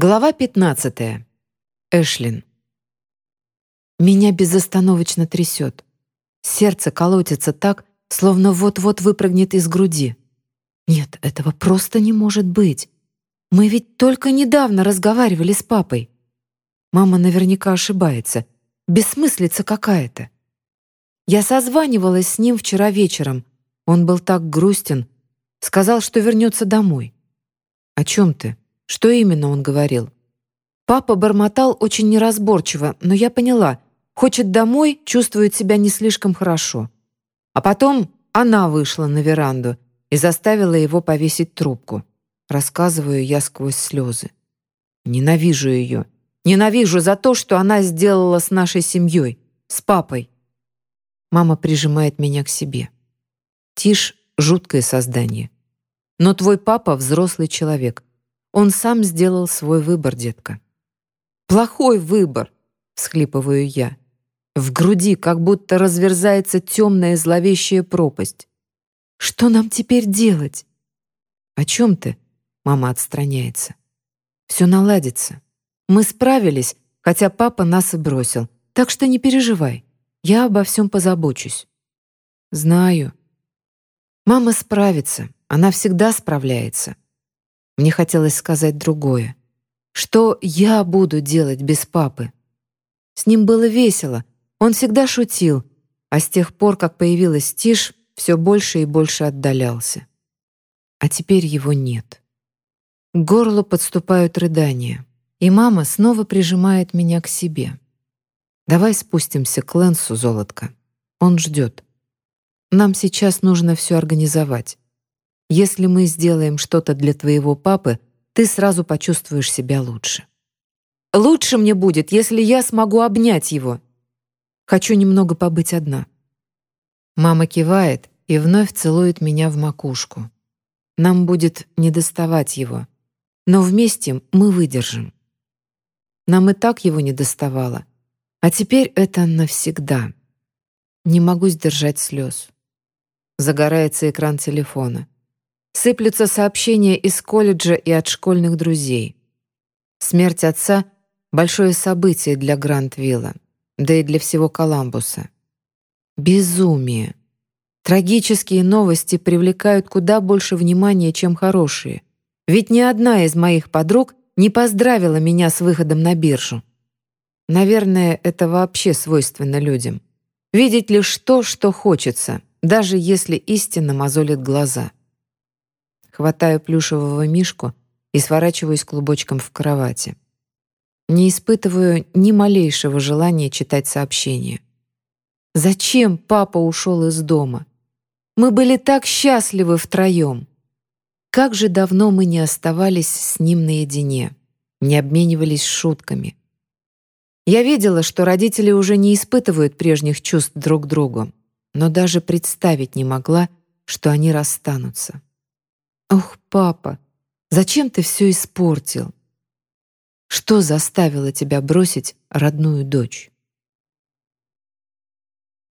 Глава 15. Эшлин. Меня безостановочно трясет. Сердце колотится так, словно вот-вот выпрыгнет из груди. Нет, этого просто не может быть. Мы ведь только недавно разговаривали с папой. Мама наверняка ошибается. Бессмыслица какая-то. Я созванивалась с ним вчера вечером. Он был так грустен. Сказал, что вернется домой. «О чем ты?» Что именно он говорил? Папа бормотал очень неразборчиво, но я поняла. Хочет домой, чувствует себя не слишком хорошо. А потом она вышла на веранду и заставила его повесить трубку. Рассказываю я сквозь слезы. Ненавижу ее. Ненавижу за то, что она сделала с нашей семьей, с папой. Мама прижимает меня к себе. Тишь — жуткое создание. Но твой папа — взрослый человек. Он сам сделал свой выбор, детка. Плохой выбор, всхлипываю я. В груди как будто разверзается темная зловещая пропасть. Что нам теперь делать? О чем ты? Мама отстраняется. Все наладится. Мы справились, хотя папа нас и бросил. Так что не переживай. Я обо всем позабочусь. Знаю. Мама справится. Она всегда справляется. Мне хотелось сказать другое. Что я буду делать без папы? С ним было весело, он всегда шутил, а с тех пор, как появилась тишь, все больше и больше отдалялся. А теперь его нет. К горлу подступают рыдания, и мама снова прижимает меня к себе. «Давай спустимся к Лэнсу, золотко. Он ждет. Нам сейчас нужно все организовать. Если мы сделаем что-то для твоего папы, ты сразу почувствуешь себя лучше. Лучше мне будет, если я смогу обнять его. Хочу немного побыть одна. Мама кивает и вновь целует меня в макушку. Нам будет недоставать его, но вместе мы выдержим. Нам и так его не доставало, а теперь это навсегда. Не могу сдержать слез. Загорается экран телефона. Сыплются сообщения из колледжа и от школьных друзей. Смерть отца — большое событие для Грантвилла, да и для всего Коламбуса. Безумие. Трагические новости привлекают куда больше внимания, чем хорошие. Ведь ни одна из моих подруг не поздравила меня с выходом на биржу. Наверное, это вообще свойственно людям. Видеть лишь то, что хочется, даже если истина мозолит глаза хватаю плюшевого мишку и сворачиваюсь клубочком в кровати. Не испытываю ни малейшего желания читать сообщения. Зачем папа ушел из дома? Мы были так счастливы втроем. Как же давно мы не оставались с ним наедине, не обменивались шутками. Я видела, что родители уже не испытывают прежних чувств друг к другу, но даже представить не могла, что они расстанутся. «Ох, папа, зачем ты все испортил? Что заставило тебя бросить родную дочь?»